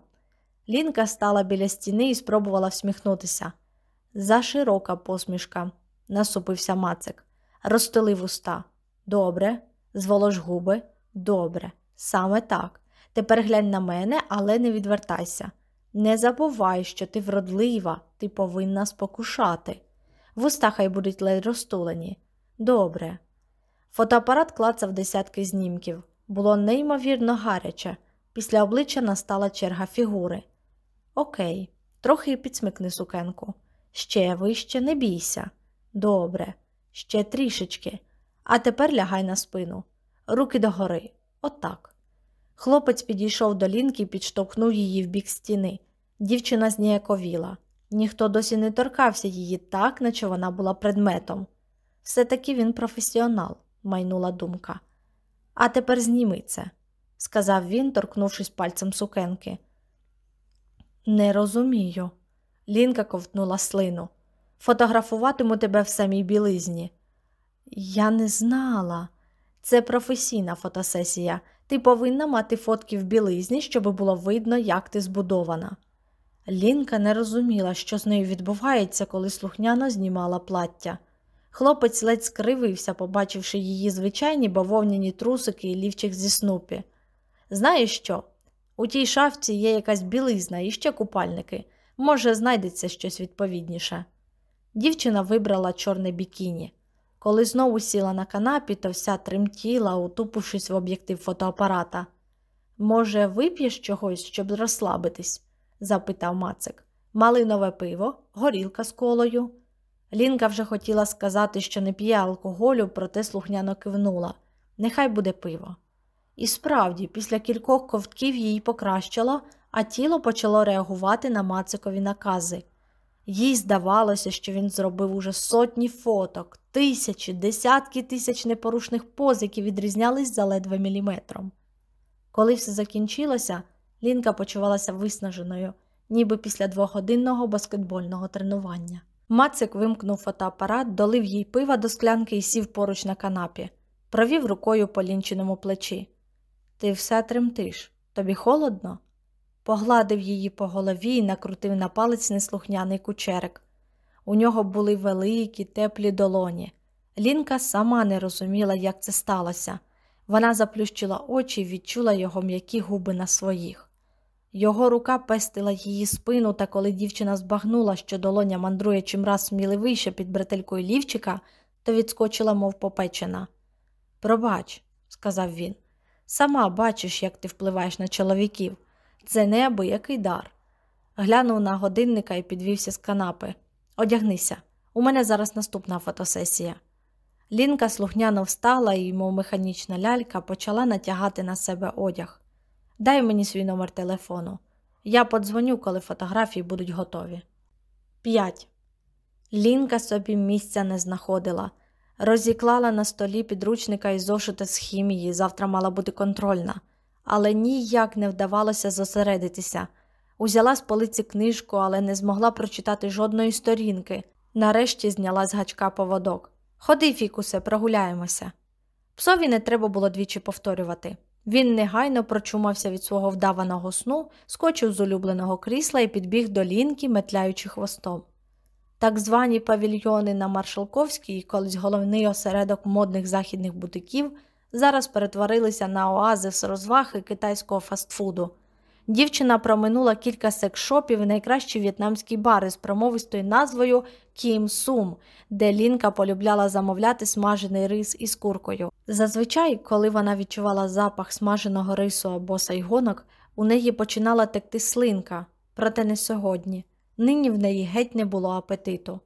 Лінка стала біля стіни і спробувала всміхнутися. Заширока посмішка, насупився Мацик. Розстелив уста. Добре, зволож губи. Добре, саме так. Тепер глянь на мене, але не відвертайся. Не забувай, що ти вродлива, ти повинна спокушати. Вуста хай будуть ледь розтулені. Добре. Фотоапарат клацав десятки знімків. Було неймовірно гаряче. Після обличчя настала черга фігури. Окей, трохи підсмикни сукенку. Ще вище не бійся. Добре, ще трішечки. А тепер лягай на спину. Руки догори. Отак. Хлопець підійшов до лінки і підштовхнув її в бік стіни. Дівчина зніяковіла. Ніхто досі не торкався її так, наче вона була предметом. Все таки він професіонал, майнула думка. А тепер зніми це, сказав він, торкнувшись пальцем сукенки. Не розумію. Лінка ковтнула слину. Фотографуватиму тебе в самій білизні. Я не знала. Це професійна фотосесія. Ти повинна мати фотки в білизні, щоб було видно, як ти збудована. Лінка не розуміла, що з нею відбувається, коли слухняно знімала плаття. Хлопець ледь скривився, побачивши її звичайні бавовняні трусики і лівчик зі снупі. Знаєш що? У тій шафці є якась білизна і ще купальники. Може, знайдеться щось відповідніше. Дівчина вибрала чорне бікіні. Коли знову сіла на канапі, то вся тремтіла, утупившись в об'єктив фотоапарата. Може, вип'єш чогось, щоб розслабитись? запитав Мацик. Малинове пиво, горілка з колою. Лінка вже хотіла сказати, що не п'є алкоголю, проте слухняно кивнула. Нехай буде пиво. І справді, після кількох ковтків їй покращило, а тіло почало реагувати на Мацикові накази. Їй здавалося, що він зробив уже сотні фоток, тисячі, десятки тисяч непорушних поз, які відрізнялись за ледве міліметром. Коли все закінчилося, Лінка почувалася виснаженою, ніби після двогодинного баскетбольного тренування. Мацик вимкнув фотоапарат, долив їй пива до склянки і сів поруч на канапі, провів рукою по лінчиному плечі. Ти все тремтиш, тобі холодно? Погладив її по голові і накрутив на палець неслухняний кучерик. У нього були великі, теплі долоні. Лінка сама не розуміла, як це сталося. Вона заплющила очі і відчула його м'які губи на своїх. Його рука пестила її спину, та коли дівчина збагнула, що долоня мандрує чимраз сміливіше під бретелькою лівчика, то відскочила, мов попечена. Пробач, сказав він, сама бачиш, як ти впливаєш на чоловіків. Це неабиякий дар. Глянув на годинника і підвівся з канапи. Одягнися, у мене зараз наступна фотосесія. Лінка слухняно встала і, мов механічна лялька, почала натягати на себе одяг. Дай мені свій номер телефону. Я подзвоню, коли фотографії будуть готові. 5. Лінка собі місця не знаходила. Розіклала на столі підручника і зошита з хімії, завтра мала бути контрольна, але ніяк не вдавалося зосередитися. Узяла з полиці книжку, але не змогла прочитати жодної сторінки. Нарешті зняла з гачка поводок. Ходи, фікусе, прогуляємося. Псові не треба було двічі повторювати. Він негайно прочумався від свого вдаваного сну, скочив з улюбленого крісла і підбіг до лінки, метляючи хвостом. Так звані павільйони на Маршалковській, колись головний осередок модних західних бутиків, зараз перетворилися на оазис розваги китайського фастфуду. Дівчина проминула кілька секшопів і найкращі в'єтнамські бари з промовистою назвою Кім Сум, де Лінка полюбляла замовляти смажений рис із куркою. Зазвичай, коли вона відчувала запах смаженого рису або сайгонок, у неї починала текти слинка, проте не сьогодні. Нині в неї геть не було апетиту.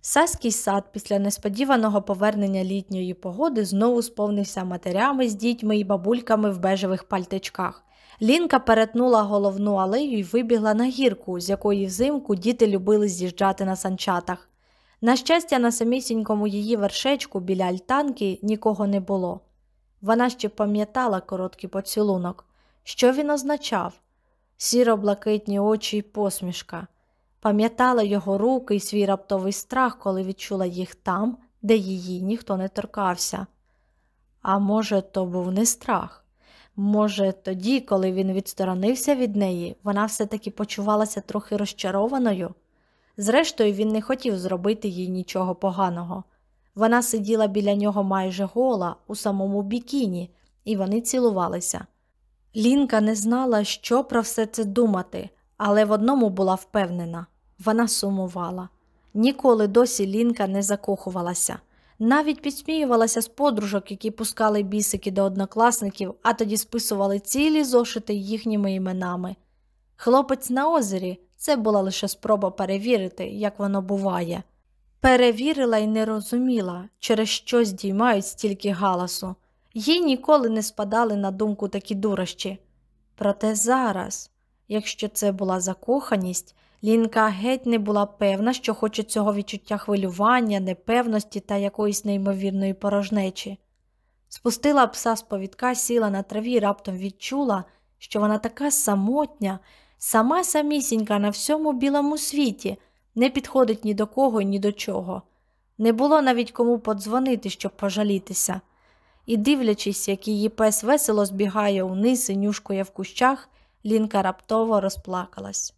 Саський сад після несподіваного повернення літньої погоди знову сповнився матерями з дітьми і бабульками в бежевих пальтичках. Лінка перетнула головну алею і вибігла на гірку, з якої взимку діти любили з'їжджати на санчатах. На щастя, на самісінькому її вершечку біля альтанки нікого не було. Вона ще пам'ятала короткий поцілунок. Що він означав? Сіро-блакитні очі й посмішка. Пам'ятала його руки і свій раптовий страх, коли відчула їх там, де її ніхто не торкався. А може, то був не страх. Може, тоді, коли він відсторонився від неї, вона все-таки почувалася трохи розчарованою. Зрештою, він не хотів зробити їй нічого поганого. Вона сиділа біля нього майже гола, у самому бікіні, і вони цілувалися. Лінка не знала, що про все це думати, але в одному була впевнена вона сумувала. Ніколи досі Лінка не закохувалася. Навіть підсміювалася з подружок, які пускали бісики до однокласників, а тоді списували цілі зошити їхніми іменами. Хлопець на озері це була лише спроба перевірити, як воно буває. Перевірила і не розуміла, через що здіймають стільки галасу. Їй ніколи не спадали на думку такі дурощі. Проте зараз, якщо це була закоханість, Лінка геть не була певна, що хоче цього відчуття хвилювання, непевності та якоїсь неймовірної порожнечі. Спустила пса з повідка, сіла на траві і раптом відчула, що вона така самотня, сама самісінька на всьому білому світі, не підходить ні до кого, ні до чого. Не було навіть кому подзвонити, щоб пожалітися. І, дивлячись, як її пес весело збігає униз і нюшкує в кущах, Лінка раптово розплакалась.